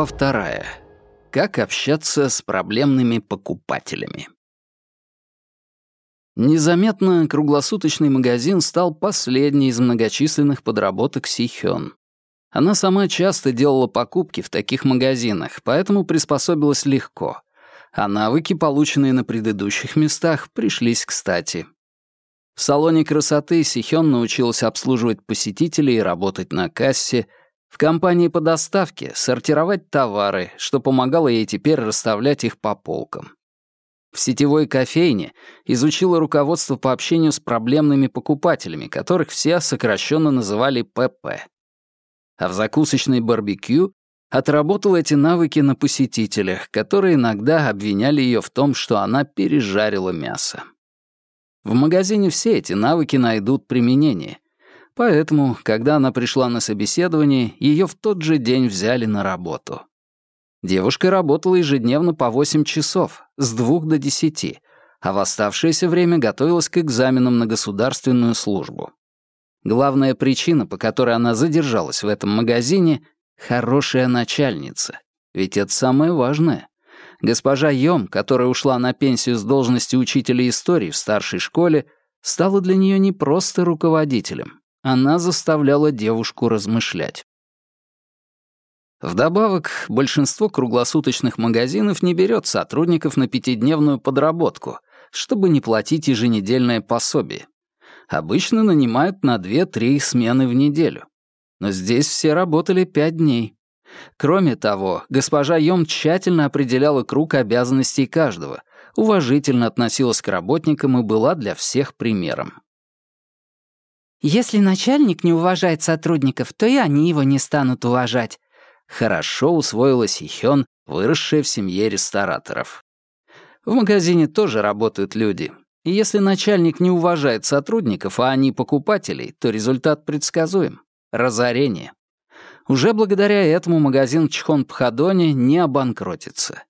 Глава вторая. Как общаться с проблемными покупателями. Незаметно круглосуточный магазин стал последней из многочисленных подработок Сихён. Она сама часто делала покупки в таких магазинах, поэтому приспособилась легко, а навыки, полученные на предыдущих местах, пришлись кстати. В салоне красоты Сихён научилась обслуживать посетителей и работать на кассе, в компании по доставке сортировать товары, что помогало ей теперь расставлять их по полкам. В сетевой кофейне изучила руководство по общению с проблемными покупателями, которых все сокращенно называли ПП. А в закусочной барбекю отработала эти навыки на посетителях, которые иногда обвиняли ее в том, что она пережарила мясо. В магазине все эти навыки найдут применение. Поэтому, когда она пришла на собеседование, ее в тот же день взяли на работу. Девушка работала ежедневно по 8 часов, с 2 до 10, а в оставшееся время готовилась к экзаменам на государственную службу. Главная причина, по которой она задержалась в этом магазине — хорошая начальница. Ведь это самое важное. Госпожа Йом, которая ушла на пенсию с должности учителя истории в старшей школе, стала для нее не просто руководителем. Она заставляла девушку размышлять. Вдобавок, большинство круглосуточных магазинов не берет сотрудников на пятидневную подработку, чтобы не платить еженедельное пособие. Обычно нанимают на 2-3 смены в неделю. Но здесь все работали 5 дней. Кроме того, госпожа Йом тщательно определяла круг обязанностей каждого, уважительно относилась к работникам и была для всех примером. «Если начальник не уважает сотрудников, то и они его не станут уважать», хорошо усвоила Сихён, выросшая в семье рестораторов. В магазине тоже работают люди, и если начальник не уважает сотрудников, а они покупателей, то результат предсказуем — разорение. Уже благодаря этому магазин в Чхон-Пхадоне не обанкротится.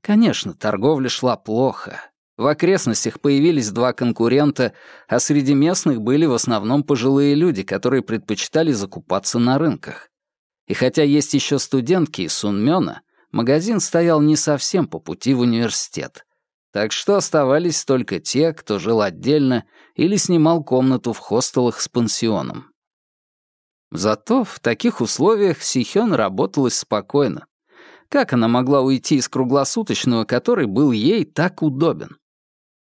Конечно, торговля шла плохо. В окрестностях появились два конкурента, а среди местных были в основном пожилые люди, которые предпочитали закупаться на рынках. И хотя есть еще студентки из Сунмёна, магазин стоял не совсем по пути в университет. Так что оставались только те, кто жил отдельно или снимал комнату в хостелах с пансионом. Зато в таких условиях Сихён работалась спокойно. Как она могла уйти из круглосуточного, который был ей так удобен?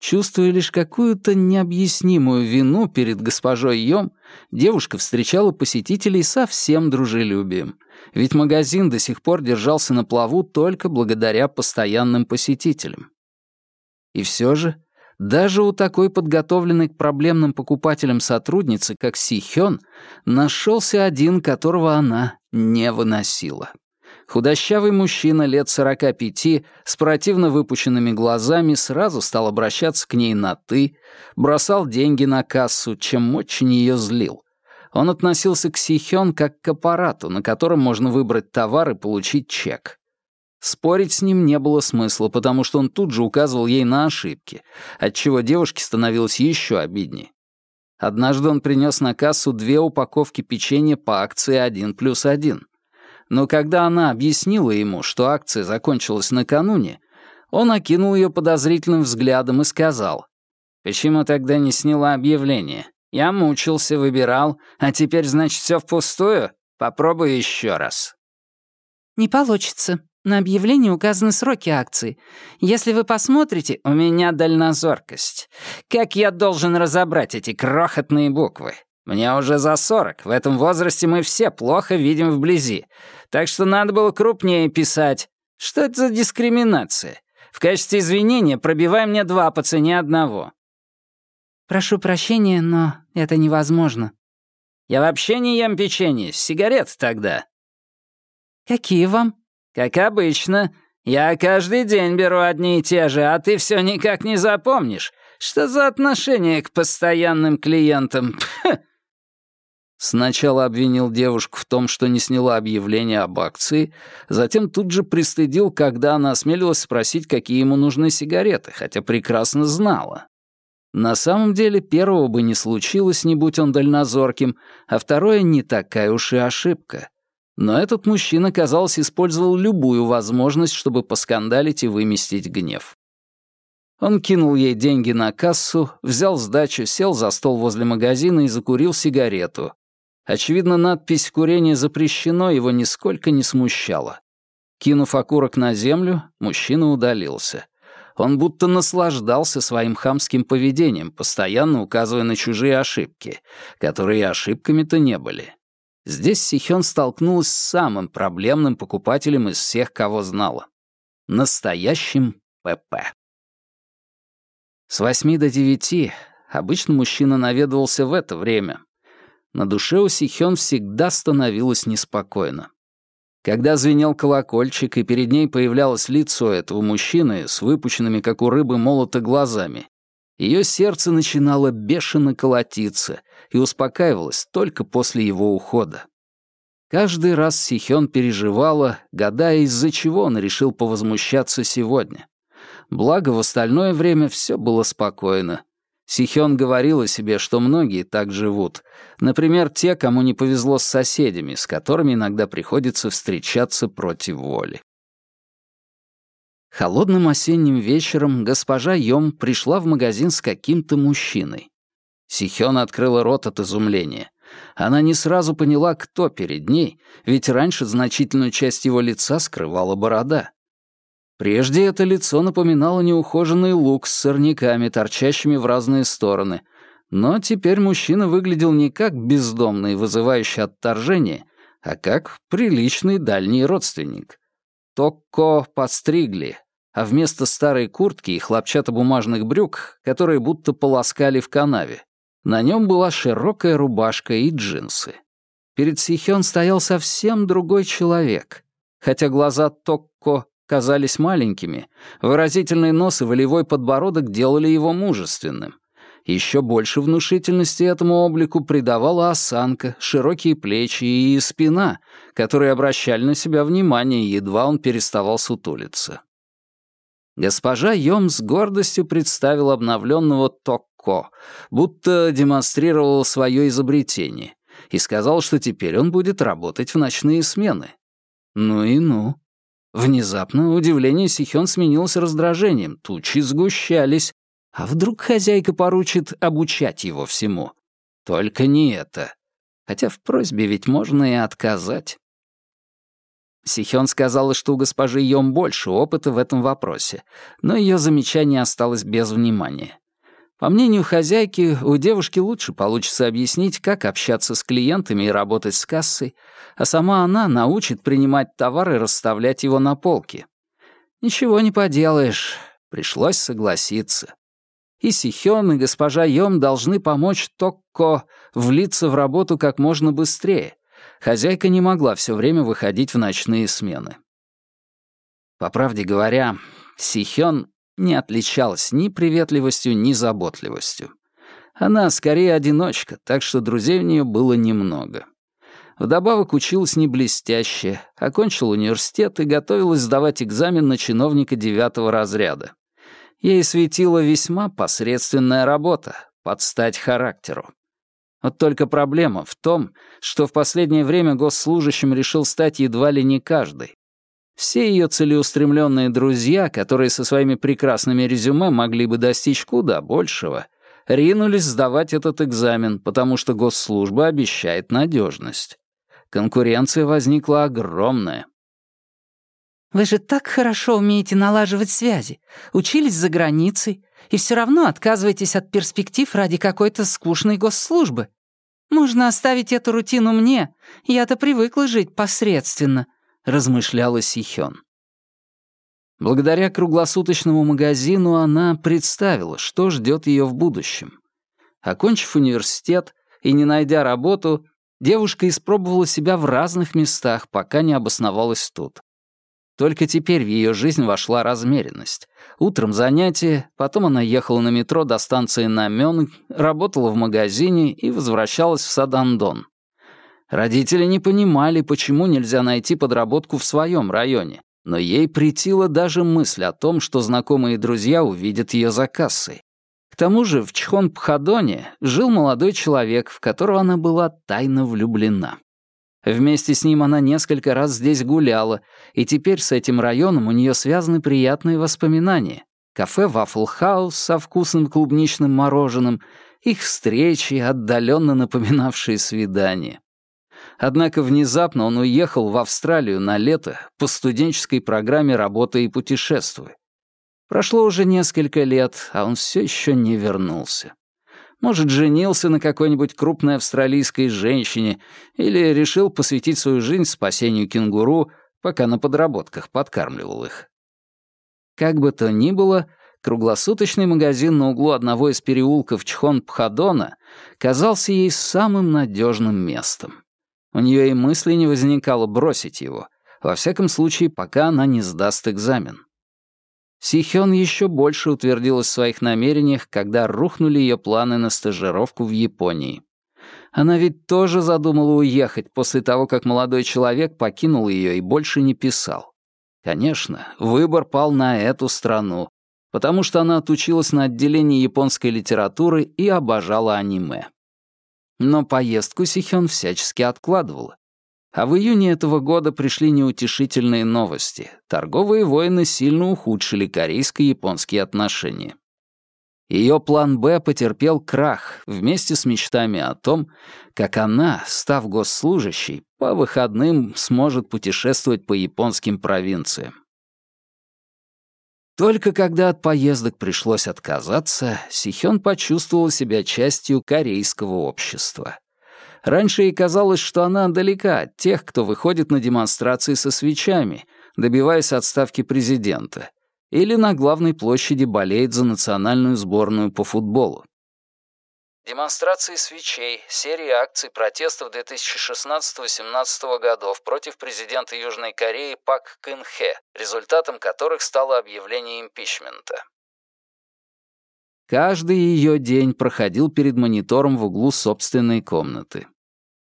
Чувствуя лишь какую-то необъяснимую вину перед госпожой Йом, девушка встречала посетителей со всем дружелюбием, ведь магазин до сих пор держался на плаву только благодаря постоянным посетителям. И все же, даже у такой подготовленной к проблемным покупателям сотрудницы, как Си Хён, нашелся один, которого она не выносила. Худощавый мужчина лет 45 с противно выпущенными глазами сразу стал обращаться к ней на «ты», бросал деньги на кассу, чем очень ее злил. Он относился к Сихён как к аппарату, на котором можно выбрать товар и получить чек. Спорить с ним не было смысла, потому что он тут же указывал ей на ошибки, отчего девушке становилось еще обиднее. Однажды он принес на кассу две упаковки печенья по акции «один плюс один». Но когда она объяснила ему, что акция закончилась накануне, он окинул ее подозрительным взглядом и сказал, «Почему тогда не сняла объявление? Я мучился, выбирал, а теперь, значит, все впустую? Попробуй еще раз». «Не получится. На объявлении указаны сроки акции. Если вы посмотрите, у меня дальнозоркость. Как я должен разобрать эти крохотные буквы? Мне уже за сорок. В этом возрасте мы все плохо видим вблизи. Так что надо было крупнее писать. Что это за дискриминация? В качестве извинения пробивай мне два по цене одного. Прошу прощения, но это невозможно. Я вообще не ем печенье. Сигарет тогда. Какие вам? Как обычно. Я каждый день беру одни и те же, а ты все никак не запомнишь. Что за отношение к постоянным клиентам? Пх. Сначала обвинил девушку в том, что не сняла объявление об акции, затем тут же пристыдил, когда она осмелилась спросить, какие ему нужны сигареты, хотя прекрасно знала. На самом деле первого бы не случилось, не будь он дальнозорким, а второе не такая уж и ошибка. Но этот мужчина, казалось, использовал любую возможность, чтобы поскандалить и выместить гнев. Он кинул ей деньги на кассу, взял сдачу, сел за стол возле магазина и закурил сигарету. Очевидно, надпись «Курение запрещено» его нисколько не смущала. Кинув окурок на землю, мужчина удалился. Он будто наслаждался своим хамским поведением, постоянно указывая на чужие ошибки, которые ошибками-то не были. Здесь Сихён столкнулась с самым проблемным покупателем из всех, кого знала. Настоящим ПП. С восьми до девяти обычно мужчина наведывался в это время. На душе у Сихён всегда становилось неспокойно. Когда звенел колокольчик, и перед ней появлялось лицо этого мужчины с выпученными, как у рыбы, молота глазами, ее сердце начинало бешено колотиться и успокаивалось только после его ухода. Каждый раз Сихён переживала, гадая, из-за чего он решил повозмущаться сегодня. Благо, в остальное время все было спокойно. Сихён говорила себе, что многие так живут. Например, те, кому не повезло с соседями, с которыми иногда приходится встречаться против воли. Холодным осенним вечером госпожа Йом пришла в магазин с каким-то мужчиной. Сихён открыла рот от изумления. Она не сразу поняла, кто перед ней, ведь раньше значительную часть его лица скрывала борода. Прежде это лицо напоминало неухоженный лук с сорняками, торчащими в разные стороны. Но теперь мужчина выглядел не как бездомный, вызывающий отторжение, а как приличный дальний родственник. Токко подстригли, а вместо старой куртки и хлопчатобумажных брюк, которые будто полоскали в канаве, на нем была широкая рубашка и джинсы. Перед Сихён стоял совсем другой человек. Хотя глаза Токко казались маленькими, выразительный нос и волевой подбородок делали его мужественным. Еще больше внушительности этому облику придавала осанка, широкие плечи и спина, которые обращали на себя внимание, едва он переставал сутулиться. Госпожа Йом с гордостью представила обновленного Токко, будто демонстрировала свое изобретение, и сказал, что теперь он будет работать в ночные смены. Ну и ну. Внезапно удивление Сихён сменилось раздражением, тучи сгущались. А вдруг хозяйка поручит обучать его всему? Только не это. Хотя в просьбе ведь можно и отказать. Сихён сказала, что у госпожи Йом больше опыта в этом вопросе, но ее замечание осталось без внимания. По мнению хозяйки, у девушки лучше получится объяснить, как общаться с клиентами и работать с кассой, а сама она научит принимать товар и расставлять его на полке. Ничего не поделаешь, пришлось согласиться. И Сихён, и госпожа Йом должны помочь Токко влиться в работу как можно быстрее. Хозяйка не могла все время выходить в ночные смены. По правде говоря, Сихён не отличалась ни приветливостью, ни заботливостью. Она скорее одиночка, так что друзей у нее было немного. Вдобавок училась не блестяще, окончила университет и готовилась сдавать экзамен на чиновника девятого разряда. Ей светила весьма посредственная работа, под стать характеру. Вот только проблема в том, что в последнее время госслужащим решил стать едва ли не каждый. Все ее целеустремленные друзья, которые со своими прекрасными резюме могли бы достичь куда большего, ринулись сдавать этот экзамен, потому что госслужба обещает надежность. Конкуренция возникла огромная. «Вы же так хорошо умеете налаживать связи, учились за границей, и все равно отказываетесь от перспектив ради какой-то скучной госслужбы. Можно оставить эту рутину мне, я-то привыкла жить посредственно», — размышляла Сихён. Благодаря круглосуточному магазину она представила, что ждет ее в будущем. Окончив университет и не найдя работу, девушка испробовала себя в разных местах, пока не обосновалась тут. Только теперь в ее жизнь вошла размеренность. Утром занятия, потом она ехала на метро до станции Намён, работала в магазине и возвращалась в Садандон. Родители не понимали, почему нельзя найти подработку в своем районе, но ей претила даже мысль о том, что знакомые друзья увидят ее за кассой. К тому же в Чхон-Пхадоне жил молодой человек, в которого она была тайно влюблена. Вместе с ним она несколько раз здесь гуляла, и теперь с этим районом у нее связаны приятные воспоминания. Кафе «Вафл Хаус» со вкусным клубничным мороженым, их встречи, отдаленно напоминавшие свидания. Однако внезапно он уехал в Австралию на лето по студенческой программе «Работа и путешествуй». Прошло уже несколько лет, а он все еще не вернулся. Может, женился на какой-нибудь крупной австралийской женщине или решил посвятить свою жизнь спасению кенгуру, пока на подработках подкармливал их. Как бы то ни было, круглосуточный магазин на углу одного из переулков Чхон-Пхадона казался ей самым надежным местом. У нее и мысли не возникало бросить его, во всяком случае, пока она не сдаст экзамен. Сихён еще больше утвердилась в своих намерениях, когда рухнули ее планы на стажировку в Японии. Она ведь тоже задумала уехать после того, как молодой человек покинул ее и больше не писал. Конечно, выбор пал на эту страну, потому что она отучилась на отделении японской литературы и обожала аниме. Но поездку Сихён всячески откладывала. А в июне этого года пришли неутешительные новости. Торговые войны сильно ухудшили корейско-японские отношения. Ее план «Б» потерпел крах вместе с мечтами о том, как она, став госслужащей, по выходным сможет путешествовать по японским провинциям. Только когда от поездок пришлось отказаться, Сихён почувствовала себя частью корейского общества. Раньше ей казалось, что она далека от тех, кто выходит на демонстрации со свечами, добиваясь отставки президента, или на главной площади болеет за национальную сборную по футболу. Демонстрации свечей, серия акций протестов 2016-17 годов против президента Южной Кореи Пак Кын Хе, результатом которых стало объявление импичмента. Каждый ее день проходил перед монитором в углу собственной комнаты.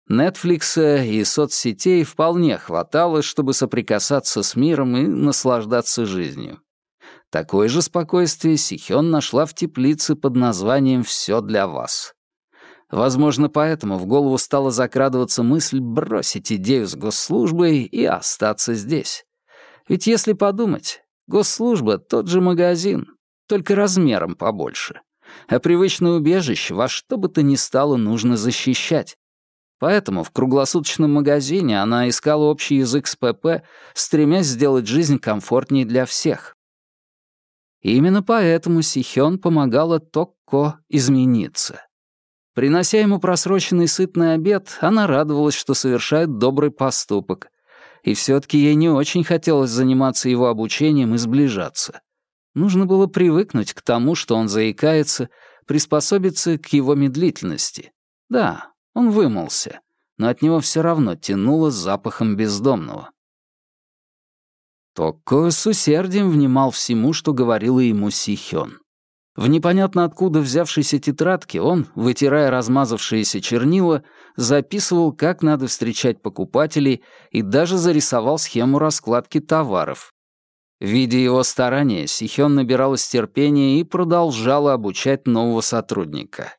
Нетфликса и соцсетей вполне хватало, чтобы соприкасаться с миром и наслаждаться жизнью. Такое же спокойствие Сихён нашла в теплице под названием «Всё для вас». Возможно, поэтому в голову стала закрадываться мысль бросить идею с госслужбой и остаться здесь. Ведь если подумать, госслужба — тот же магазин, только размером побольше. А привычное убежище во что бы то ни стало нужно защищать. Поэтому в круглосуточном магазине она искала общий язык с ПП, стремясь сделать жизнь комфортнее для всех. И именно поэтому Сихён помогала Токко измениться. Принося ему просроченный сытный обед, она радовалась, что совершает добрый поступок. И все-таки ей не очень хотелось заниматься его обучением и сближаться. Нужно было привыкнуть к тому, что он заикается, приспособиться к его медлительности. Да, он вымылся, но от него все равно тянуло запахом бездомного. Токко с усердием внимал всему, что говорила ему Сихён. В непонятно откуда взявшейся тетрадке он, вытирая размазавшиеся чернила, записывал, как надо встречать покупателей и даже зарисовал схему раскладки товаров, Видя его старания, Сихён набиралась терпения и продолжала обучать нового сотрудника.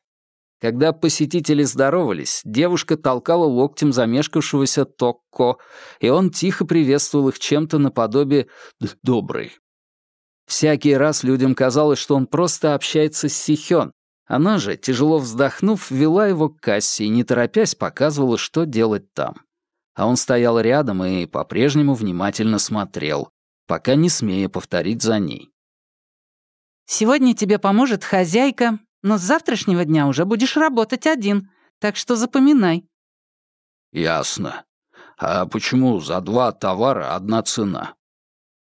Когда посетители здоровались, девушка толкала локтем замешкавшегося Токко, и он тихо приветствовал их чем-то наподобие «добрый». Всякий раз людям казалось, что он просто общается с Сихён. Она же, тяжело вздохнув, вела его к кассе и, не торопясь, показывала, что делать там. А он стоял рядом и по-прежнему внимательно смотрел пока не смея повторить за ней. «Сегодня тебе поможет хозяйка, но с завтрашнего дня уже будешь работать один, так что запоминай». «Ясно. А почему за два товара одна цена?»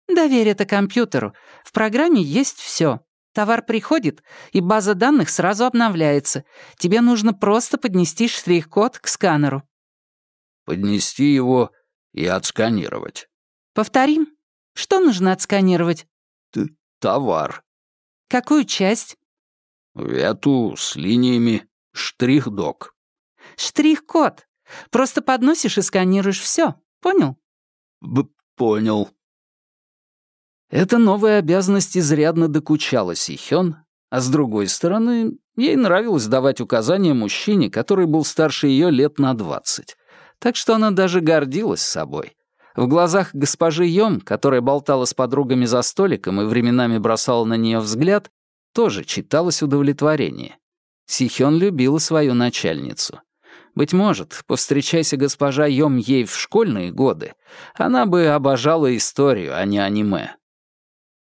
«Доверь это компьютеру. В программе есть все. Товар приходит, и база данных сразу обновляется. Тебе нужно просто поднести штрих-код к сканеру». «Поднести его и отсканировать». «Повторим. Что нужно отсканировать? Т товар. Какую часть? Эту с линиями штрих-док. Штрих-код. Просто подносишь и сканируешь все. Понял? Б понял. Эта новая обязанность изрядно докучала Сихён, а с другой стороны, ей нравилось давать указания мужчине, который был старше ее лет на двадцать. так что она даже гордилась собой. В глазах госпожи Йом, которая болтала с подругами за столиком и временами бросала на нее взгляд, тоже читалось удовлетворение. Сихён любила свою начальницу. Быть может, повстречайся госпожа Йом ей в школьные годы, она бы обожала историю, а не аниме.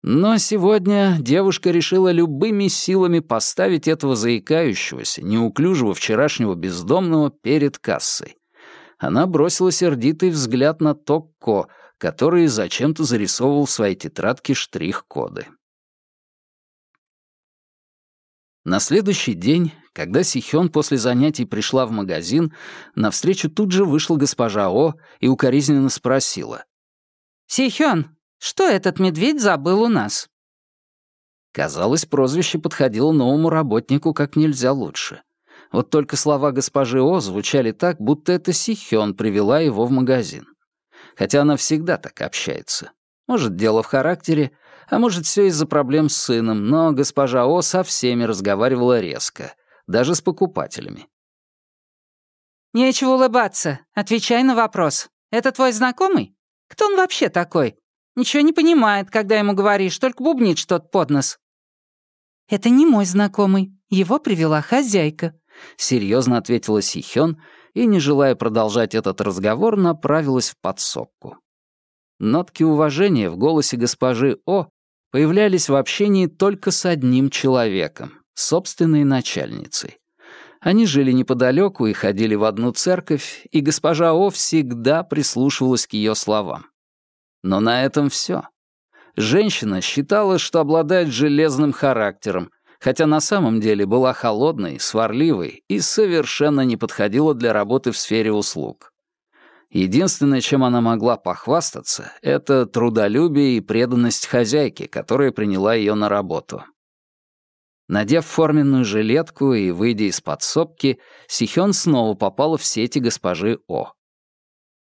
Но сегодня девушка решила любыми силами поставить этого заикающегося, неуклюжего вчерашнего бездомного перед кассой. Она бросила сердитый взгляд на Токко, который зачем-то зарисовывал в своей тетрадке штрих-коды. На следующий день, когда Сихён после занятий пришла в магазин, навстречу тут же вышла госпожа О и укоризненно спросила. «Сихён, что этот медведь забыл у нас?» Казалось, прозвище подходило новому работнику как нельзя лучше. Вот только слова госпожи О звучали так, будто это Сихён привела его в магазин. Хотя она всегда так общается. Может, дело в характере, а может, все из-за проблем с сыном, но госпожа О со всеми разговаривала резко, даже с покупателями. «Нечего улыбаться. Отвечай на вопрос. Это твой знакомый? Кто он вообще такой? Ничего не понимает, когда ему говоришь, только бубнит что-то под нос». «Это не мой знакомый. Его привела хозяйка», — серьезно ответила Сихён и, не желая продолжать этот разговор, направилась в подсобку. Нотки уважения в голосе госпожи О появлялись в общении только с одним человеком — собственной начальницей. Они жили неподалеку и ходили в одну церковь, и госпожа О всегда прислушивалась к ее словам. Но на этом все. Женщина считала, что обладает железным характером, хотя на самом деле была холодной, сварливой и совершенно не подходила для работы в сфере услуг. Единственное, чем она могла похвастаться, это трудолюбие и преданность хозяйке, которая приняла ее на работу. Надев форменную жилетку и выйдя из подсобки, Сихён снова попала в сети госпожи О.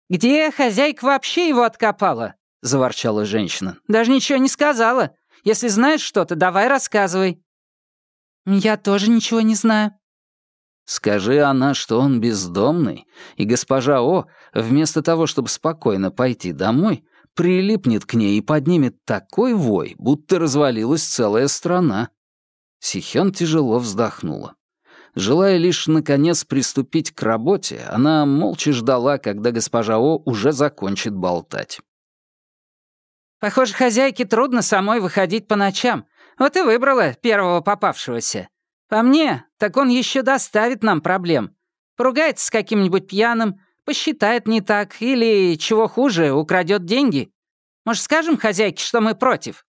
«Где хозяйка вообще его откопала?» — заворчала женщина. «Даже ничего не сказала. Если знаешь что-то, давай рассказывай». «Я тоже ничего не знаю». Скажи она, что он бездомный, и госпожа О, вместо того, чтобы спокойно пойти домой, прилипнет к ней и поднимет такой вой, будто развалилась целая страна. Сихён тяжело вздохнула. Желая лишь, наконец, приступить к работе, она молча ждала, когда госпожа О уже закончит болтать. Похоже, хозяйке трудно самой выходить по ночам. Вот и выбрала первого попавшегося. По мне, так он еще доставит нам проблем. Поругается с каким-нибудь пьяным, посчитает не так или, чего хуже, украдет деньги. Может, скажем хозяйке, что мы против?»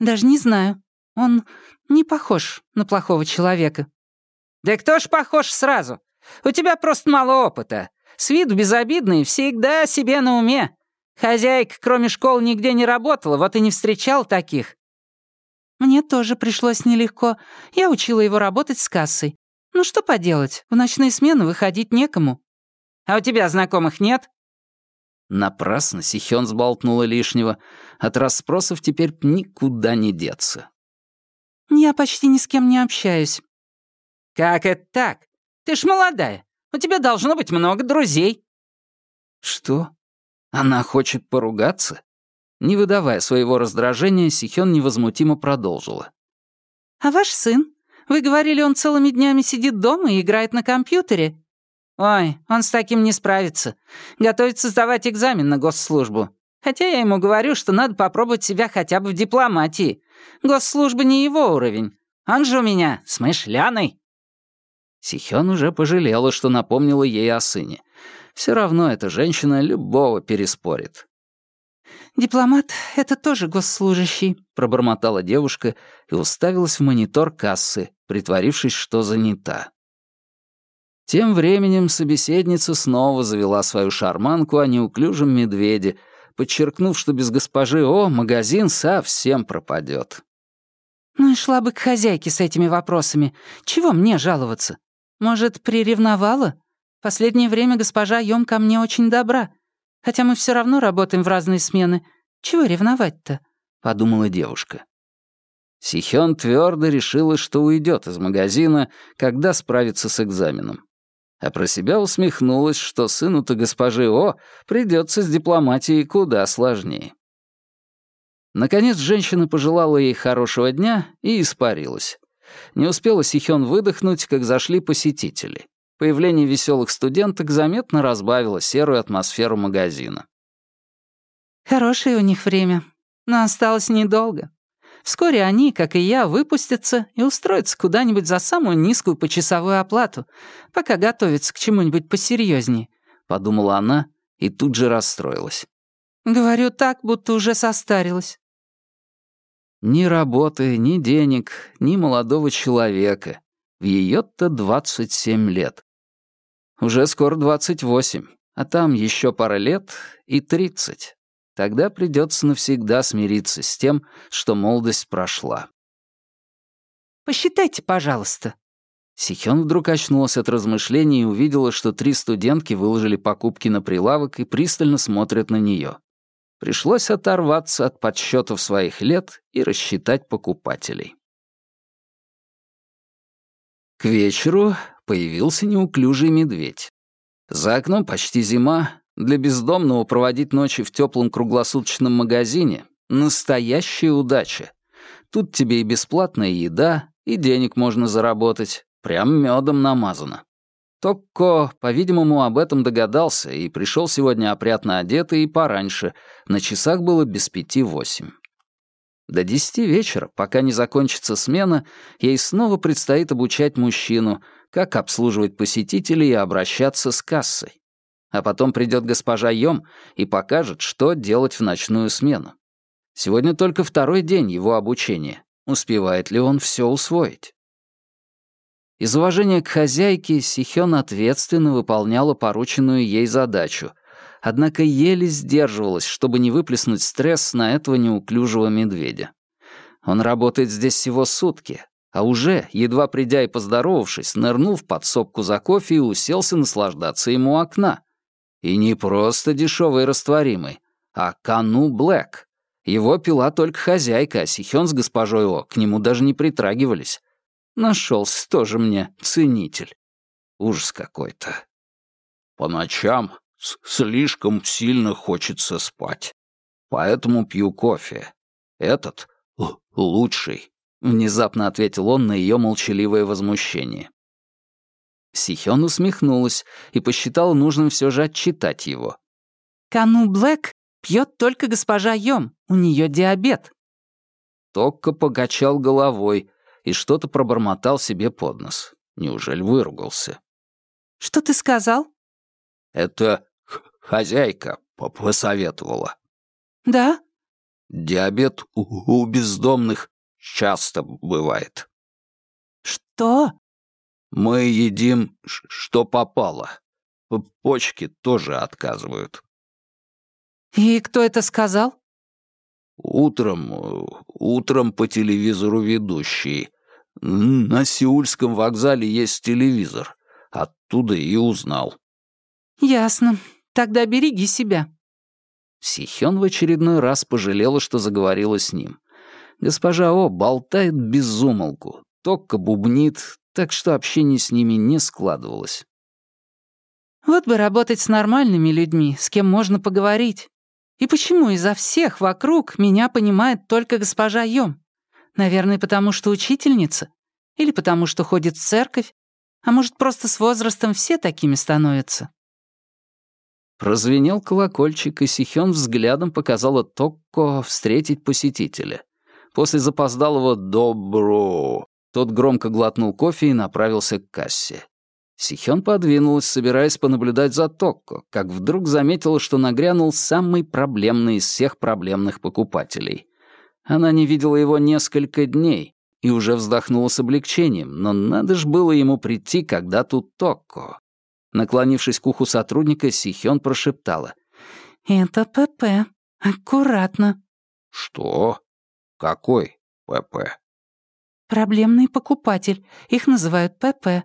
«Даже не знаю. Он не похож на плохого человека». «Да кто ж похож сразу? У тебя просто мало опыта. С виду безобидный, всегда себе на уме. Хозяйка, кроме школ, нигде не работала, вот и не встречал таких». «Мне тоже пришлось нелегко. Я учила его работать с кассой. Ну что поделать, в ночные смены выходить некому». «А у тебя знакомых нет?» Напрасно Сихён сболтнула лишнего. От расспросов теперь никуда не деться. «Я почти ни с кем не общаюсь». «Как это так? Ты ж молодая. У тебя должно быть много друзей». «Что? Она хочет поругаться? Не выдавая своего раздражения, Сихён невозмутимо продолжила. «А ваш сын? Вы говорили, он целыми днями сидит дома и играет на компьютере?» «Ой, он с таким не справится. Готовится сдавать экзамен на госслужбу. Хотя я ему говорю, что надо попробовать себя хотя бы в дипломатии. Госслужба не его уровень. Он же у меня смышляный». Сихён уже пожалела, что напомнила ей о сыне. Все равно эта женщина любого переспорит. «Дипломат — это тоже госслужащий», — пробормотала девушка и уставилась в монитор кассы, притворившись, что занята. Тем временем собеседница снова завела свою шарманку о неуклюжем медведе, подчеркнув, что без госпожи О магазин совсем пропадет. «Ну и шла бы к хозяйке с этими вопросами. Чего мне жаловаться? Может, приревновала? Последнее время госпожа Йом ко мне очень добра. Хотя мы все равно работаем в разные смены. Чего ревновать-то?» — подумала девушка. Сихён твердо решила, что уйдет из магазина, когда справится с экзаменом. А про себя усмехнулась, что сыну-то госпожи О придется с дипломатией куда сложнее. Наконец женщина пожелала ей хорошего дня и испарилась. Не успела Сихён выдохнуть, как зашли посетители. Появление веселых студенток заметно разбавило серую атмосферу магазина. «Хорошее у них время, но осталось недолго. Вскоре они, как и я, выпустятся и устроятся куда-нибудь за самую низкую почасовую оплату, пока готовятся к чему-нибудь посерьезнее», — подумала она и тут же расстроилась. «Говорю так, будто уже состарилась». Ни работы, ни денег, ни молодого человека. В ее-то 27 лет. Уже скоро 28, а там еще пара лет и 30. Тогда придется навсегда смириться с тем, что молодость прошла. «Посчитайте, пожалуйста». Сихён вдруг очнулась от размышлений и увидела, что три студентки выложили покупки на прилавок и пристально смотрят на нее. Пришлось оторваться от подсчетов своих лет и рассчитать покупателей. К вечеру появился неуклюжий медведь. За окном почти зима. Для бездомного проводить ночи в теплом круглосуточном магазине — настоящая удача. Тут тебе и бесплатная еда, и денег можно заработать. Прям медом намазано. Токко, по-видимому, об этом догадался и пришел сегодня опрятно одетый и пораньше. На часах было без пяти восемь. До десяти вечера, пока не закончится смена, ей снова предстоит обучать мужчину, как обслуживать посетителей и обращаться с кассой. А потом придет госпожа Йом и покажет, что делать в ночную смену. Сегодня только второй день его обучения. Успевает ли он все усвоить? Из уважения к хозяйке Сихён ответственно выполняла порученную ей задачу, однако еле сдерживалась, чтобы не выплеснуть стресс на этого неуклюжего медведя. Он работает здесь всего сутки, а уже, едва придя и поздоровавшись, нырнул в подсобку за кофе и уселся наслаждаться ему окна. И не просто дешевый растворимый, а Кану Блэк. Его пила только хозяйка, а Сихён с госпожой О к нему даже не притрагивались. Нашелся тоже мне ценитель. Ужас какой-то. По ночам слишком сильно хочется спать. Поэтому пью кофе. Этот лучший. Внезапно ответил он на ее молчаливое возмущение. Сихён усмехнулась и посчитала нужным все же отчитать его. «Кану Блэк пьет только госпожа Йом, у нее диабет». Токко покачал головой, и что-то пробормотал себе под нос. Неужели выругался? «Что ты сказал?» «Это хозяйка посоветовала». «Да?» «Диабет у, у бездомных часто бывает». «Что?» «Мы едим, что попало. Почки тоже отказывают». «И кто это сказал?» Утром, э, утром по телевизору ведущий. На Сеульском вокзале есть телевизор. Оттуда и узнал. Ясно. Тогда береги себя. Сихён в очередной раз пожалела, что заговорила с ним. Госпожа О болтает без умолку, токко бубнит, так что общение с ними не складывалось. Вот бы работать с нормальными людьми, с кем можно поговорить. И почему изо всех вокруг меня понимает только госпожа Йом? Наверное, потому что учительница? Или потому что ходит в церковь? А может, просто с возрастом все такими становятся?» Прозвенел колокольчик, и Сихён взглядом показала Токко встретить посетителя. После запоздалого «добро» тот громко глотнул кофе и направился к кассе. Сихён подвинулась, собираясь понаблюдать за Токко, как вдруг заметила, что нагрянул самый проблемный из всех проблемных покупателей. Она не видела его несколько дней и уже вздохнула с облегчением, но надо ж было ему прийти, когда тут Токко. Наклонившись к уху сотрудника, Сихён прошептала. «Это ПП. Аккуратно». «Что? Какой ПП?» «Проблемный покупатель. Их называют ПП».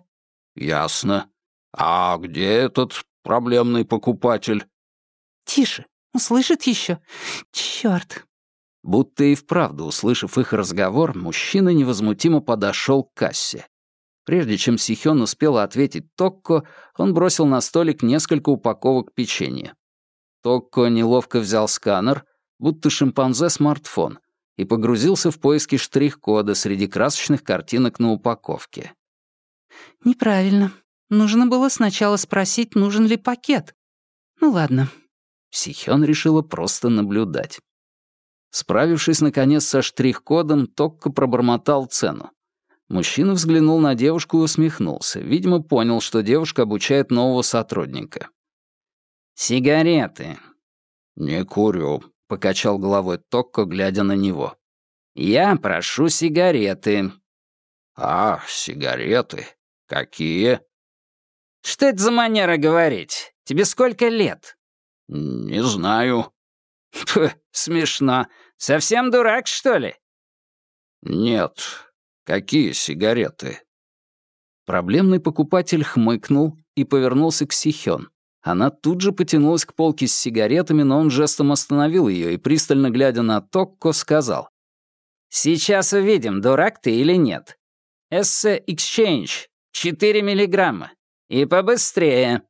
«Ясно. А где этот проблемный покупатель?» «Тише. Услышит еще. Черт. Будто и вправду, услышав их разговор, мужчина невозмутимо подошел к кассе. Прежде чем Сихён успела ответить Токко, он бросил на столик несколько упаковок печенья. Токко неловко взял сканер, будто шимпанзе смартфон, и погрузился в поиски штрих-кода среди красочных картинок на упаковке. «Неправильно. Нужно было сначала спросить, нужен ли пакет. Ну ладно». Сихён решила просто наблюдать. Справившись, наконец, со штрих-кодом, Токко пробормотал цену. Мужчина взглянул на девушку и усмехнулся. Видимо, понял, что девушка обучает нового сотрудника. «Сигареты». «Не курю», — покачал головой Токко, глядя на него. «Я прошу сигареты». «А, сигареты? Какие?» «Что это за манера говорить? Тебе сколько лет?» «Не знаю». Пх, смешно. Совсем дурак, что ли?» «Нет, «Какие сигареты?» Проблемный покупатель хмыкнул и повернулся к Сихён. Она тут же потянулась к полке с сигаретами, но он жестом остановил ее и, пристально глядя на Токко, сказал. «Сейчас увидим, дурак ты или нет. Эссе Exchange, 4 миллиграмма. И побыстрее».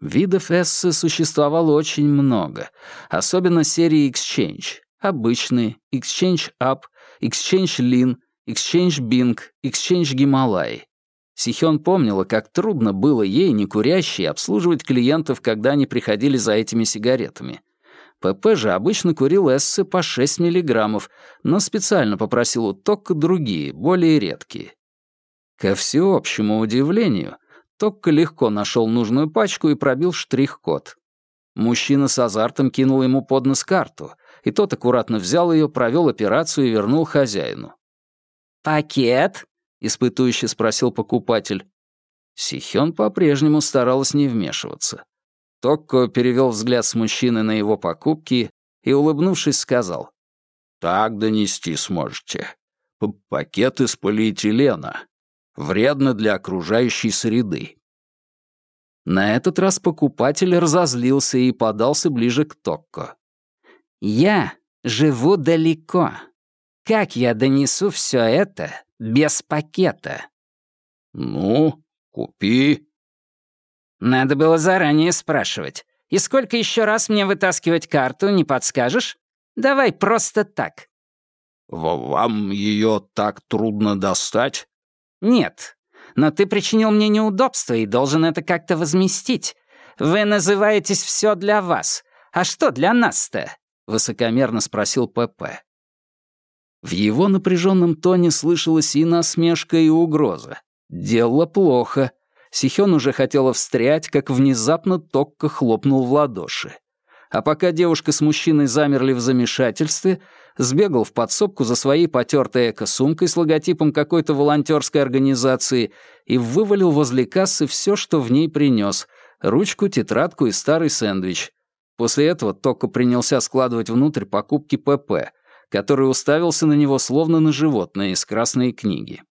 Видов эссе существовало очень много, особенно серии Exchange. Обычные, Exchange Up, Exchange Lean, Exchange Bing, Exchange Гималай. Сихён помнила, как трудно было ей, не курящей, обслуживать клиентов, когда они приходили за этими сигаретами. ПП же обычно курил эссе по 6 миллиграммов, но специально попросил у Токко другие, более редкие. Ко всеобщему удивлению, Токко легко нашел нужную пачку и пробил штрих-код. Мужчина с азартом кинул ему под нос карту, и тот аккуратно взял ее, провел операцию и вернул хозяину. «Пакет?» — испытующе спросил покупатель. Сихён по-прежнему старалась не вмешиваться. Токко перевел взгляд с мужчины на его покупки и, улыбнувшись, сказал. «Так донести сможете. П Пакет из полиэтилена. Вредно для окружающей среды». На этот раз покупатель разозлился и подался ближе к Токко. «Я живу далеко. Как я донесу все это без пакета? Ну, купи. Надо было заранее спрашивать. И сколько еще раз мне вытаскивать карту, не подскажешь? Давай просто так. Вам ее так трудно достать? Нет. Но ты причинил мне неудобства и должен это как-то возместить. Вы называетесь «все для вас». А что для нас-то?» — высокомерно спросил ПП. В его напряженном тоне слышалась и насмешка, и угроза. Дело плохо. Сихён уже хотела встрять, как внезапно Токко хлопнул в ладоши. А пока девушка с мужчиной замерли в замешательстве, сбегал в подсобку за своей потертой эко-сумкой с логотипом какой-то волонтерской организации и вывалил возле кассы все, что в ней принес — ручку, тетрадку и старый сэндвич. После этого Токко принялся складывать внутрь покупки ПП, который уставился на него словно на животное из красной книги.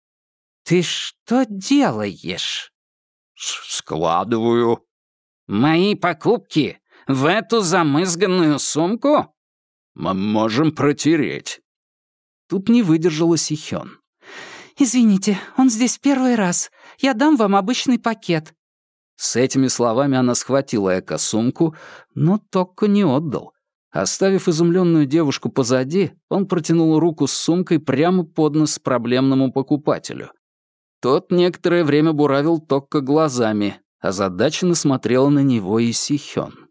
«Ты что делаешь?» «Складываю». «Мои покупки в эту замызганную сумку?» «Мы можем протереть». Тут не выдержала Сихён. «Извините, он здесь первый раз. Я дам вам обычный пакет». С этими словами она схватила эко-сумку, но Токко не отдал. Оставив изумленную девушку позади, он протянул руку с сумкой прямо под нос проблемному покупателю. Тот некоторое время буравил Токко глазами, а озадаченно смотрела на него и Сихён.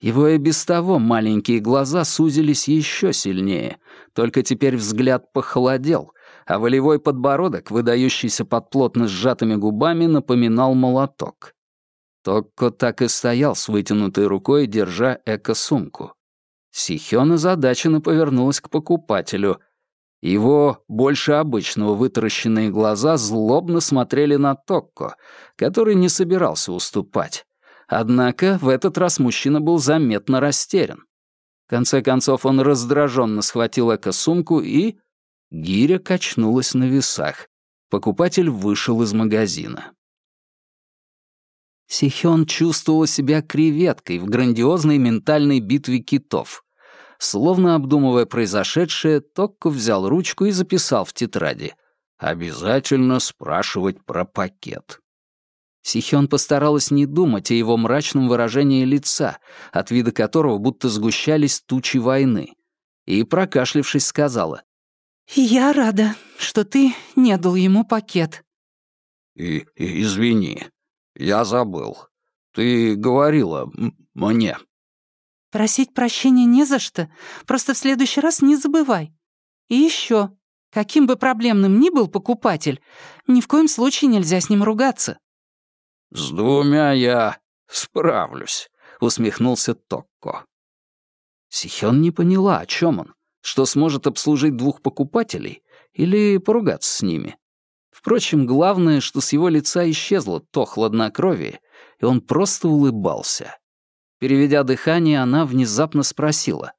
Его и без того маленькие глаза сузились еще сильнее, только теперь взгляд похолодел, а волевой подбородок, выдающийся под плотно сжатыми губами, напоминал молоток. Токко так и стоял с вытянутой рукой, держа эко-сумку. Сихён озадаченно повернулась к покупателю. Его больше обычного вытаращенные глаза злобно смотрели на Токко, который не собирался уступать. Однако в этот раз мужчина был заметно растерян. В конце концов он раздраженно схватил эко-сумку и... Гиря качнулась на весах. Покупатель вышел из магазина. Сихён чувствовала себя креветкой в грандиозной ментальной битве китов. Словно обдумывая произошедшее, Токко взял ручку и записал в тетради. обязательно спрашивать про пакет». Сихён постаралась не думать о его мрачном выражении лица, от вида которого будто сгущались тучи войны, и, прокашлившись, сказала. «Я рада, что ты не дал ему пакет». И, и извини, я забыл. Ты говорила мне. Просить прощения не за что. Просто в следующий раз не забывай. И еще, каким бы проблемным ни был покупатель, ни в коем случае нельзя с ним ругаться. С двумя я справлюсь, усмехнулся Токко. Сихён не поняла, о чем он, что сможет обслужить двух покупателей или поругаться с ними. Впрочем, главное, что с его лица исчезло то хладнокровие, и он просто улыбался. Переведя дыхание, она внезапно спросила.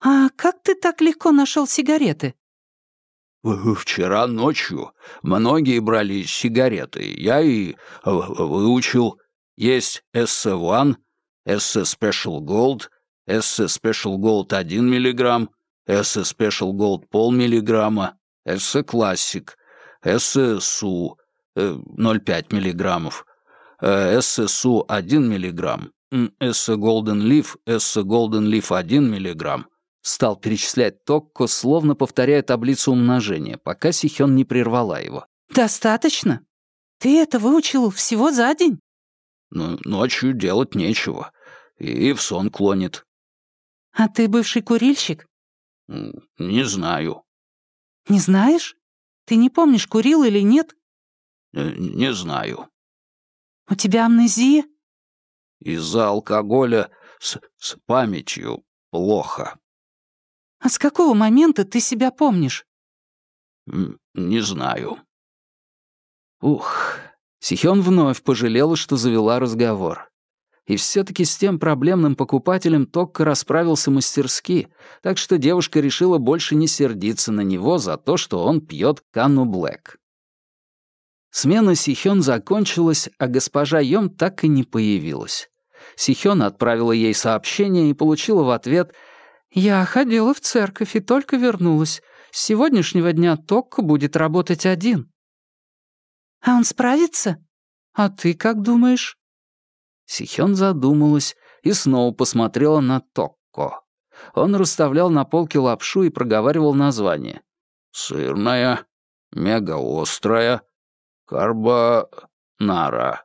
«А как ты так легко нашел сигареты?» «Вчера ночью многие брали сигареты. Я и выучил. Есть SC1, SC Special Gold, SC Special Gold 1 мг, SC Special Gold полмиллиграмма, SC Classic, ССУ 0,5 мг, ССУ 1 мг, СС Golden Leaf, СС Golden Leaf 1 мг. Стал перечислять Токко, словно повторяя таблицу умножения, пока Сихён не прервала его. «Достаточно? Ты это выучил всего за день?» ну, «Ночью делать нечего. И в сон клонит». «А ты бывший курильщик?» «Не знаю». «Не знаешь? Ты не помнишь, курил или нет?» э, «Не знаю». «У тебя амнезия?» «Из-за алкоголя с, с памятью плохо». «А с какого момента ты себя помнишь?» «Не знаю». Ух, Сихён вновь пожалела, что завела разговор. И все-таки с тем проблемным покупателем Токко расправился мастерски, так что девушка решила больше не сердиться на него за то, что он пьет канну Блэк. Смена Сихён закончилась, а госпожа Йом так и не появилась. Сихён отправила ей сообщение и получила в ответ «Я ходила в церковь и только вернулась. С сегодняшнего дня Токко будет работать один». «А он справится?» «А ты как думаешь?» Сихён задумалась и снова посмотрела на Токко. Он расставлял на полке лапшу и проговаривал название. «Сырная, мегаострая, карбонара».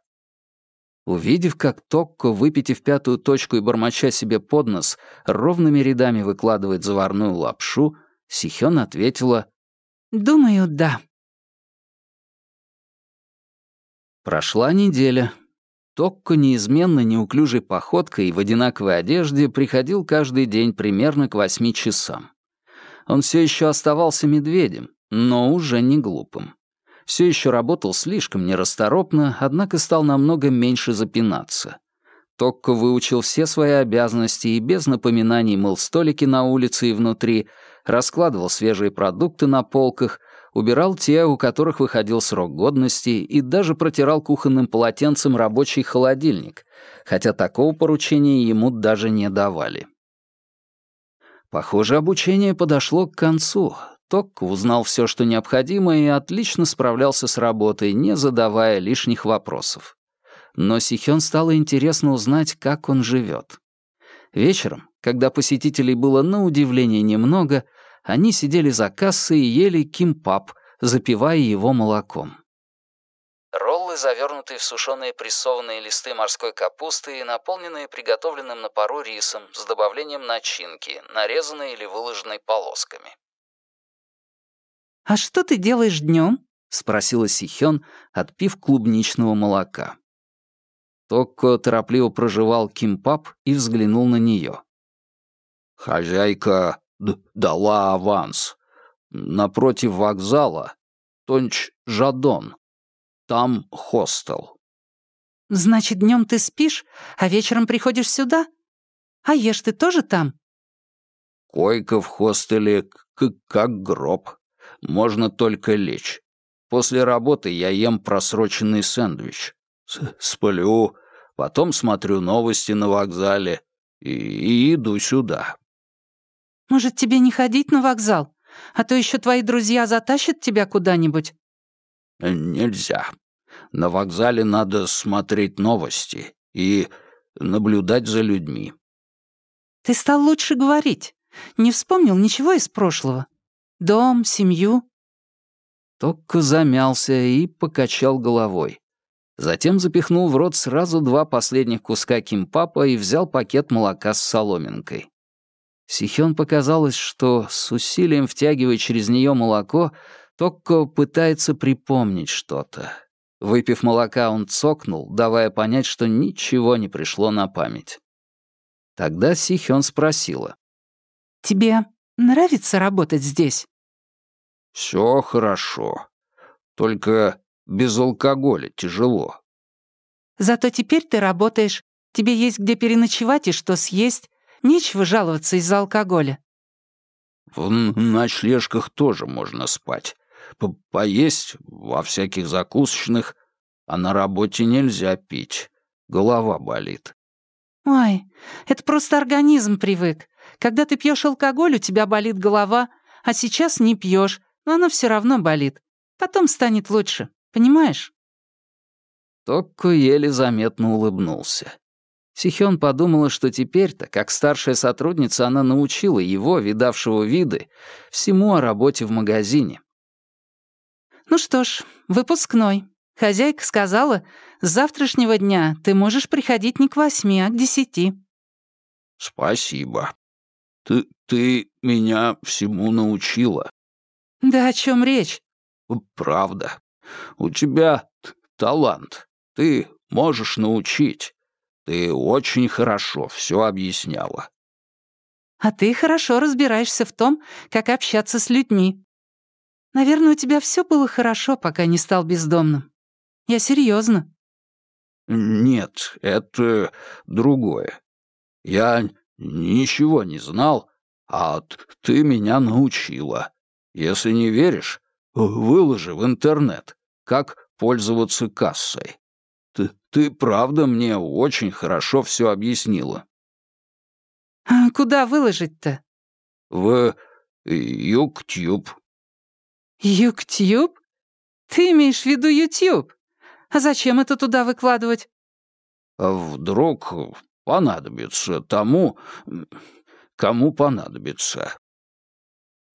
Увидев, как Токко, выпитив пятую точку и бормоча себе под нос, ровными рядами выкладывает заварную лапшу, Сихён ответила «Думаю, да». Прошла неделя, Токко неизменно неуклюжей походкой и в одинаковой одежде приходил каждый день примерно к восьми часам. Он все еще оставался медведем, но уже не глупым. Все еще работал слишком нерасторопно, однако стал намного меньше запинаться. Токко выучил все свои обязанности и без напоминаний мыл столики на улице и внутри, раскладывал свежие продукты на полках, убирал те, у которых выходил срок годности, и даже протирал кухонным полотенцем рабочий холодильник, хотя такого поручения ему даже не давали. Похоже, обучение подошло к концу. Токко узнал все, что необходимо, и отлично справлялся с работой, не задавая лишних вопросов. Но Сихён стало интересно узнать, как он живет. Вечером, когда посетителей было на удивление немного, они сидели за кассой и ели кимпап, запивая его молоком. Роллы, завернутые в сушеные прессованные листы морской капусты и наполненные приготовленным на пару рисом с добавлением начинки, нарезанной или выложенной полосками. «А что ты делаешь днем? спросила Сихён, отпив клубничного молока. Токко торопливо прожевал кимпап и взглянул на нее. «Хозяйка дала аванс. Напротив вокзала Тонч Жадон. Там хостел. Значит, днем ты спишь, а вечером приходишь сюда? А ешь ты тоже там? Койка в хостеле как гроб. Можно только лечь. После работы я ем просроченный сэндвич. С Сплю, потом смотрю новости на вокзале и, и иду сюда. Может, тебе не ходить на вокзал? а то еще твои друзья затащат тебя куда-нибудь». «Нельзя. На вокзале надо смотреть новости и наблюдать за людьми». «Ты стал лучше говорить. Не вспомнил ничего из прошлого? Дом, семью?» Токко замялся и покачал головой. Затем запихнул в рот сразу два последних куска кимпапа и взял пакет молока с соломинкой. Сихён показалось, что с усилием втягивая через нее молоко, Токко пытается припомнить что-то. Выпив молока, он цокнул, давая понять, что ничего не пришло на память. Тогда Сихён спросила. «Тебе нравится работать здесь?» «Всё хорошо. Только без алкоголя тяжело». «Зато теперь ты работаешь. Тебе есть где переночевать и что съесть. Нечего жаловаться из-за алкоголя». «В ночлежках тоже можно спать. По Поесть во всяких закусочных, а на работе нельзя пить. Голова болит». «Ой, это просто организм привык. Когда ты пьешь алкоголь, у тебя болит голова, а сейчас не пьешь, но она все равно болит. Потом станет лучше, понимаешь?» Токко еле заметно улыбнулся. Сихён подумала, что теперь-то, как старшая сотрудница, она научила его, видавшего виды, всему о работе в магазине. «Ну что ж, выпускной. Хозяйка сказала, с завтрашнего дня ты можешь приходить не к восьми, а к десяти». «Спасибо. Ты, ты меня всему научила». «Да о чем речь?» «Правда. У тебя талант. Ты можешь научить. Ты очень хорошо все объясняла». «А ты хорошо разбираешься в том, как общаться с людьми. Наверное, у тебя все было хорошо, пока не стал бездомным. Я серьезно. «Нет, это другое. Я ничего не знал, а ты меня научила. Если не веришь, выложи в интернет, как пользоваться кассой. Ты, правда мне очень хорошо все объяснила. А куда выложить-то? В Юктюб. Юктюб? Ты имеешь в виду Ютьюб? А зачем это туда выкладывать? А вдруг понадобится тому, кому понадобится.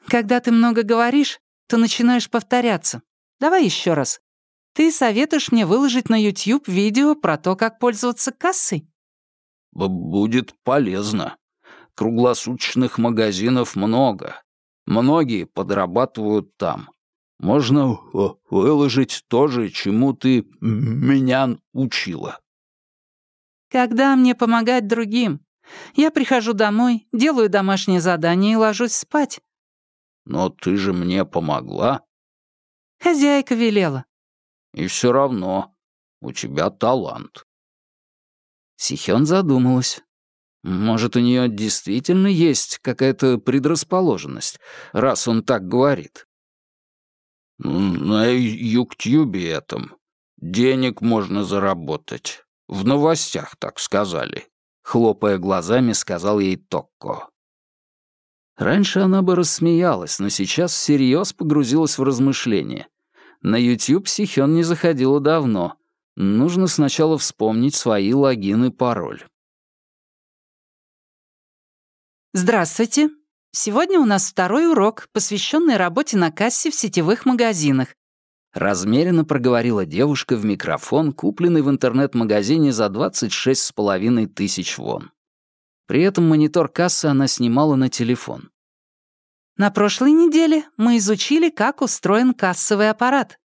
Когда ты много говоришь, то начинаешь повторяться. Давай еще раз. Ты советуешь мне выложить на YouTube видео про то, как пользоваться кассой? Б будет полезно. Круглосуточных магазинов много. Многие подрабатывают там. Можно выложить то же, чему ты меня учила. Когда мне помогать другим? Я прихожу домой, делаю домашнее задание и ложусь спать. Но ты же мне помогла. Хозяйка велела. И все равно у тебя талант. Сихён задумалась. Может, у нее действительно есть какая-то предрасположенность, раз он так говорит. На Юктюбе этом денег можно заработать. В новостях так сказали. Хлопая глазами, сказал ей Токко. Раньше она бы рассмеялась, но сейчас всерьез погрузилась в размышления. На YouTube Сихён не заходила давно. Нужно сначала вспомнить свои логин и пароль. Здравствуйте. Сегодня у нас второй урок, посвященный работе на кассе в сетевых магазинах. Размеренно проговорила девушка в микрофон, купленный в интернет-магазине за 26,5 тысяч вон. При этом монитор кассы она снимала на телефон. На прошлой неделе мы изучили, как устроен кассовый аппарат.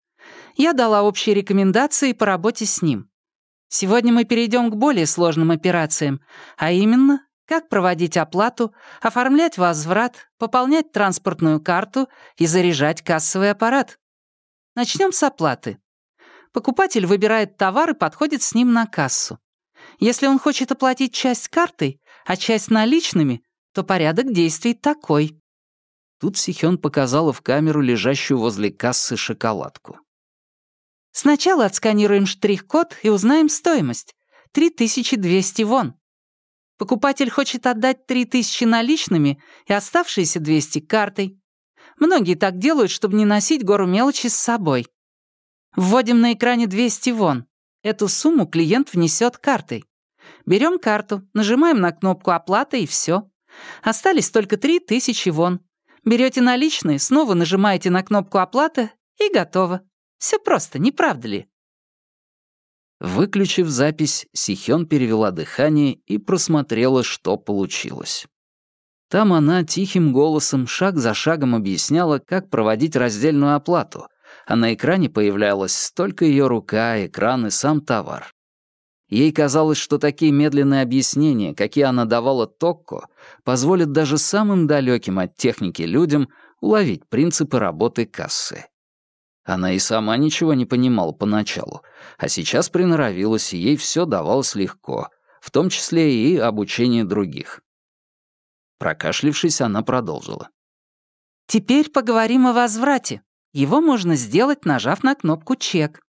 Я дала общие рекомендации по работе с ним. Сегодня мы перейдем к более сложным операциям, а именно, как проводить оплату, оформлять возврат, пополнять транспортную карту и заряжать кассовый аппарат. Начнем с оплаты. Покупатель выбирает товар и подходит с ним на кассу. Если он хочет оплатить часть картой, а часть наличными, то порядок действий такой. Тут Сихён показала в камеру лежащую возле кассы шоколадку. Сначала отсканируем штрих-код и узнаем стоимость. 3200 вон. Покупатель хочет отдать 3000 наличными и оставшиеся 200 картой. Многие так делают, чтобы не носить гору мелочи с собой. Вводим на экране 200 вон. Эту сумму клиент внесет картой. Берем карту, нажимаем на кнопку «Оплата» и все. Остались только 3000 вон. Берете наличные, снова нажимаете на кнопку «Оплата» и готово. Все просто, не правда ли? Выключив запись, Сихён перевела дыхание и просмотрела, что получилось. Там она тихим голосом шаг за шагом объясняла, как проводить раздельную оплату, а на экране появлялась только ее рука, экран и сам товар. Ей казалось, что такие медленные объяснения, какие она давала Токко, позволят даже самым далеким от техники людям уловить принципы работы кассы. Она и сама ничего не понимала поначалу, а сейчас приноровилась, и ей все давалось легко, в том числе и обучение других. Прокашлившись, она продолжила. «Теперь поговорим о возврате. Его можно сделать, нажав на кнопку «Чек».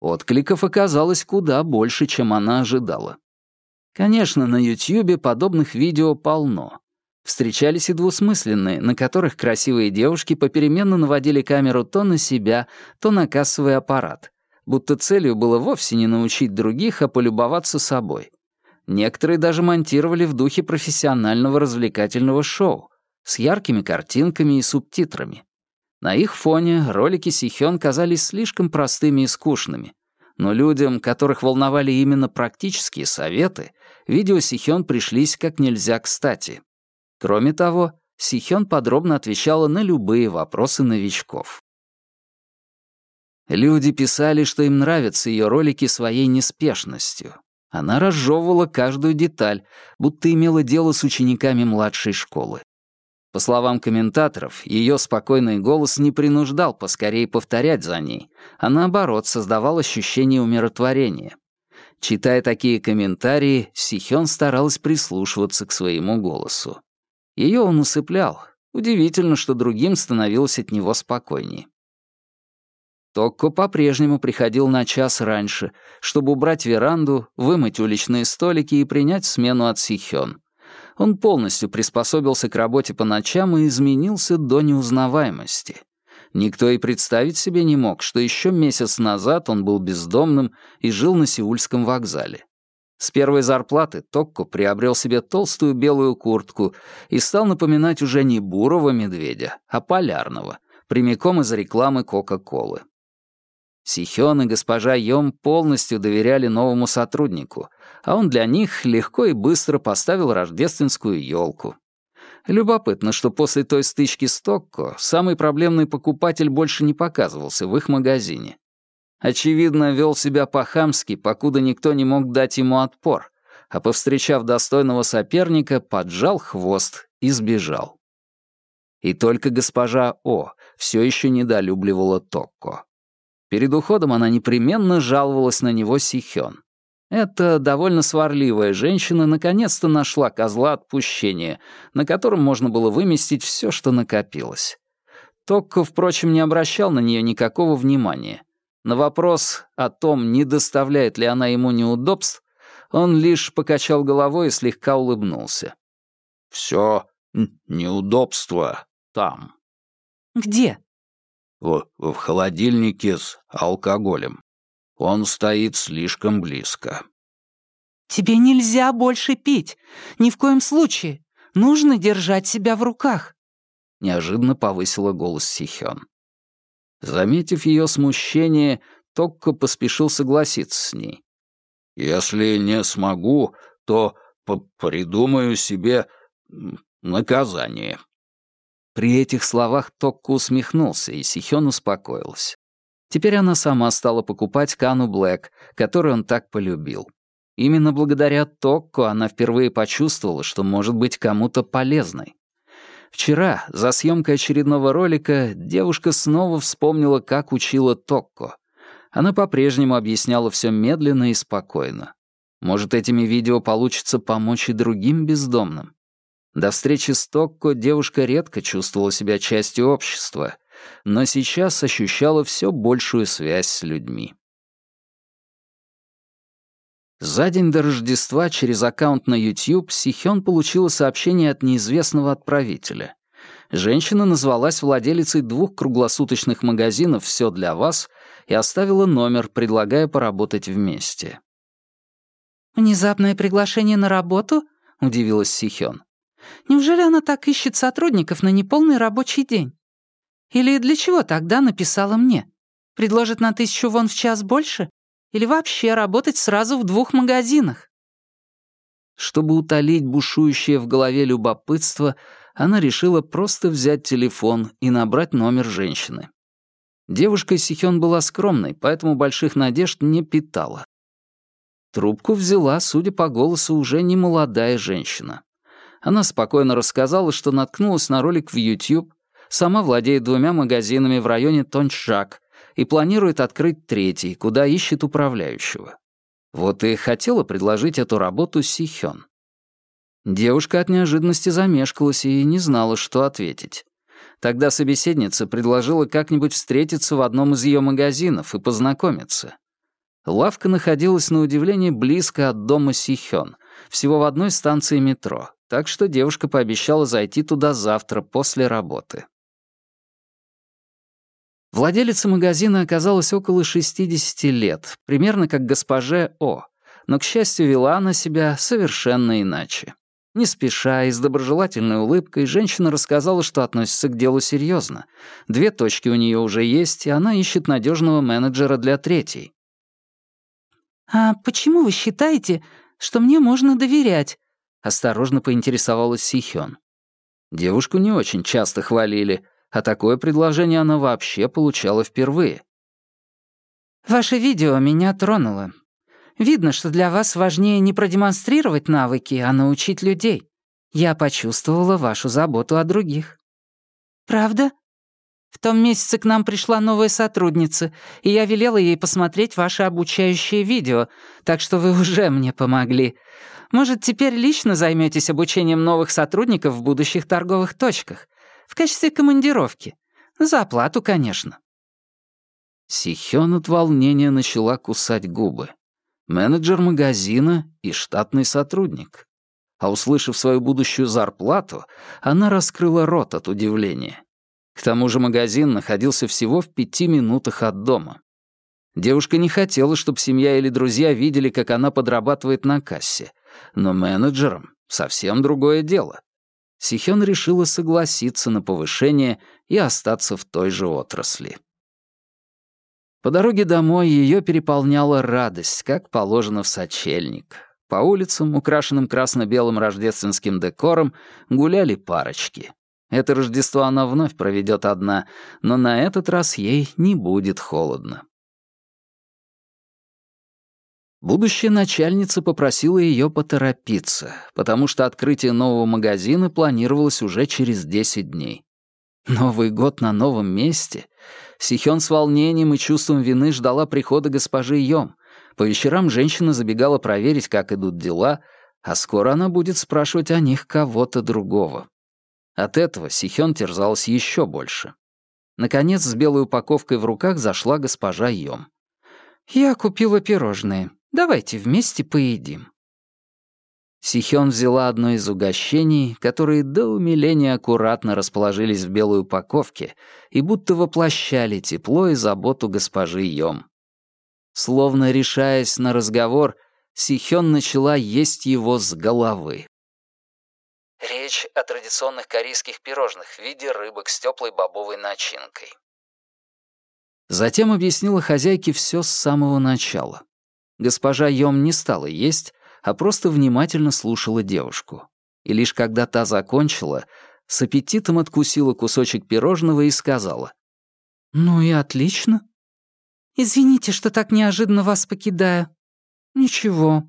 Откликов оказалось куда больше, чем она ожидала. Конечно, на Ютьюбе подобных видео полно. Встречались и двусмысленные, на которых красивые девушки попеременно наводили камеру то на себя, то на кассовый аппарат, будто целью было вовсе не научить других, а полюбоваться собой. Некоторые даже монтировали в духе профессионального развлекательного шоу с яркими картинками и субтитрами. На их фоне ролики Сихён казались слишком простыми и скучными, но людям, которых волновали именно практические советы, видео Сихён пришлись как нельзя кстати. Кроме того, Сихён подробно отвечала на любые вопросы новичков. Люди писали, что им нравятся ее ролики своей неспешностью. Она разжевывала каждую деталь, будто имела дело с учениками младшей школы. По словам комментаторов, ее спокойный голос не принуждал поскорее повторять за ней, а наоборот создавал ощущение умиротворения. Читая такие комментарии, Сихён старалась прислушиваться к своему голосу. Ее он усыплял. Удивительно, что другим становилось от него спокойнее. Токко по-прежнему приходил на час раньше, чтобы убрать веранду, вымыть уличные столики и принять смену от Сихён. Он полностью приспособился к работе по ночам и изменился до неузнаваемости. Никто и представить себе не мог, что еще месяц назад он был бездомным и жил на Сеульском вокзале. С первой зарплаты Токко приобрел себе толстую белую куртку и стал напоминать уже не бурого медведя, а полярного, прямиком из рекламы Кока-Колы. Сихён и госпожа Йом полностью доверяли новому сотруднику, а он для них легко и быстро поставил рождественскую елку. Любопытно, что после той стычки с Токко самый проблемный покупатель больше не показывался в их магазине. Очевидно, вел себя по-хамски, покуда никто не мог дать ему отпор, а повстречав достойного соперника, поджал хвост и сбежал. И только госпожа О все еще недолюбливала Токко. Перед уходом она непременно жаловалась на него Сихён. Эта довольно сварливая женщина наконец-то нашла козла отпущения, на котором можно было выместить все, что накопилось. Токко, впрочем, не обращал на нее никакого внимания. На вопрос о том, не доставляет ли она ему неудобств, он лишь покачал головой и слегка улыбнулся. «Все неудобство там». «Где?» В, «В холодильнике с алкоголем. Он стоит слишком близко». «Тебе нельзя больше пить. Ни в коем случае. Нужно держать себя в руках». Неожиданно повысила голос Сихён. Заметив ее смущение, Токко поспешил согласиться с ней. «Если не смогу, то придумаю себе наказание». При этих словах Токко усмехнулся, и Сихён успокоилась. Теперь она сама стала покупать Кану Блэк, которую он так полюбил. Именно благодаря Токко она впервые почувствовала, что может быть кому-то полезной. Вчера, за съемкой очередного ролика, девушка снова вспомнила, как учила Токко. Она по-прежнему объясняла все медленно и спокойно. Может, этими видео получится помочь и другим бездомным? До встречи с Токко девушка редко чувствовала себя частью общества, но сейчас ощущала все большую связь с людьми. За день до Рождества через аккаунт на YouTube Сихён получила сообщение от неизвестного отправителя. Женщина назвалась владелицей двух круглосуточных магазинов «Все для вас» и оставила номер, предлагая поработать вместе. «Внезапное приглашение на работу?» — удивилась Сихён. «Неужели она так ищет сотрудников на неполный рабочий день? Или для чего тогда написала мне? Предложит на тысячу вон в час больше? Или вообще работать сразу в двух магазинах?» Чтобы утолить бушующее в голове любопытство, она решила просто взять телефон и набрать номер женщины. Девушка Сихён была скромной, поэтому больших надежд не питала. Трубку взяла, судя по голосу, уже не молодая женщина. Она спокойно рассказала, что наткнулась на ролик в YouTube, сама владеет двумя магазинами в районе Тончжак и планирует открыть третий, куда ищет управляющего. Вот и хотела предложить эту работу Сихён. Девушка от неожиданности замешкалась и не знала, что ответить. Тогда собеседница предложила как-нибудь встретиться в одном из ее магазинов и познакомиться. Лавка находилась на удивление близко от дома Сихён, всего в одной станции метро, так что девушка пообещала зайти туда завтра после работы. Владелица магазина оказалась около 60 лет, примерно как госпоже О, но, к счастью, вела она себя совершенно иначе. Не спеша и с доброжелательной улыбкой женщина рассказала, что относится к делу серьезно. Две точки у нее уже есть, и она ищет надежного менеджера для третьей. «А почему вы считаете, что мне можно доверять?» — осторожно поинтересовалась Сихён. Девушку не очень часто хвалили, а такое предложение она вообще получала впервые. «Ваше видео меня тронуло. Видно, что для вас важнее не продемонстрировать навыки, а научить людей. Я почувствовала вашу заботу о других». «Правда?» В том месяце к нам пришла новая сотрудница, и я велела ей посмотреть ваше обучающее видео, так что вы уже мне помогли. Может, теперь лично займетесь обучением новых сотрудников в будущих торговых точках? В качестве командировки. За оплату, конечно». Сихён от волнения начала кусать губы. Менеджер магазина и штатный сотрудник. А услышав свою будущую зарплату, она раскрыла рот от удивления. К тому же магазин находился всего в пяти минутах от дома. Девушка не хотела, чтобы семья или друзья видели, как она подрабатывает на кассе. Но менеджером совсем другое дело. Сихён решила согласиться на повышение и остаться в той же отрасли. По дороге домой ее переполняла радость, как положено в сочельник. По улицам, украшенным красно-белым рождественским декором, гуляли парочки. Это Рождество она вновь проведет одна, но на этот раз ей не будет холодно. Будущая начальница попросила ее поторопиться, потому что открытие нового магазина планировалось уже через 10 дней. Новый год на новом месте. Сихён с волнением и чувством вины ждала прихода госпожи Йом. По вечерам женщина забегала проверить, как идут дела, а скоро она будет спрашивать о них кого-то другого. От этого Сихён терзалась еще больше. Наконец, с белой упаковкой в руках зашла госпожа Йом. «Я купила пирожные. Давайте вместе поедим». Сихён взяла одно из угощений, которые до умиления аккуратно расположились в белой упаковке и будто воплощали тепло и заботу госпожи Йом. Словно решаясь на разговор, Сихён начала есть его с головы. Речь о традиционных корейских пирожных в виде рыбок с теплой бобовой начинкой. Затем объяснила хозяйке все с самого начала. Госпожа Йом не стала есть, а просто внимательно слушала девушку. И лишь когда та закончила, с аппетитом откусила кусочек пирожного и сказала. «Ну и отлично. Извините, что так неожиданно вас покидаю. Ничего,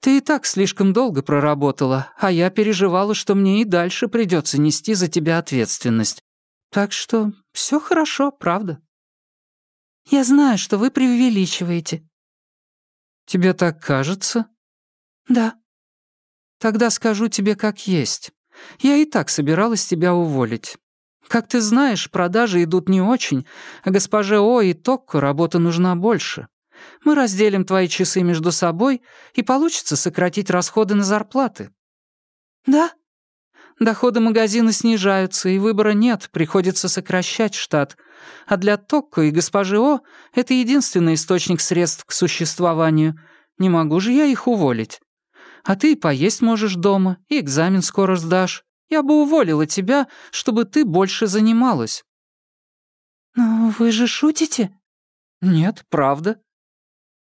ты и так слишком долго проработала, а я переживала, что мне и дальше придется нести за тебя ответственность. Так что все хорошо, правда?» «Я знаю, что вы преувеличиваете», «Тебе так кажется?» «Да». «Тогда скажу тебе как есть. Я и так собиралась тебя уволить. Как ты знаешь, продажи идут не очень, а госпоже О и Токко работа нужна больше. Мы разделим твои часы между собой, и получится сократить расходы на зарплаты». «Да?» Доходы магазина снижаются, и выбора нет, приходится сокращать штат. А для Токко и госпожи О это единственный источник средств к существованию. Не могу же я их уволить. А ты и поесть можешь дома, и экзамен скоро сдашь. Я бы уволила тебя, чтобы ты больше занималась». «Но вы же шутите?» «Нет, правда».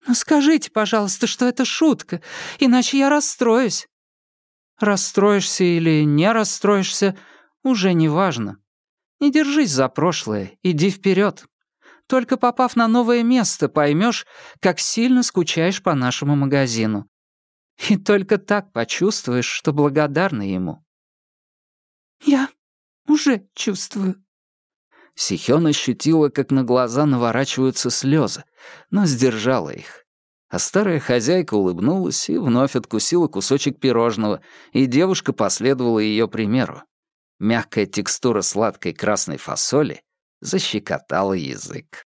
«Ну скажите, пожалуйста, что это шутка, иначе я расстроюсь». Расстроишься или не расстроишься, уже не важно. Не держись за прошлое, иди вперед. Только попав на новое место, поймешь, как сильно скучаешь по нашему магазину. И только так почувствуешь, что благодарна ему. «Я уже чувствую». Сихён ощутила, как на глаза наворачиваются слезы, но сдержала их. А старая хозяйка улыбнулась и вновь откусила кусочек пирожного, и девушка последовала ее примеру. Мягкая текстура сладкой красной фасоли защекотала язык.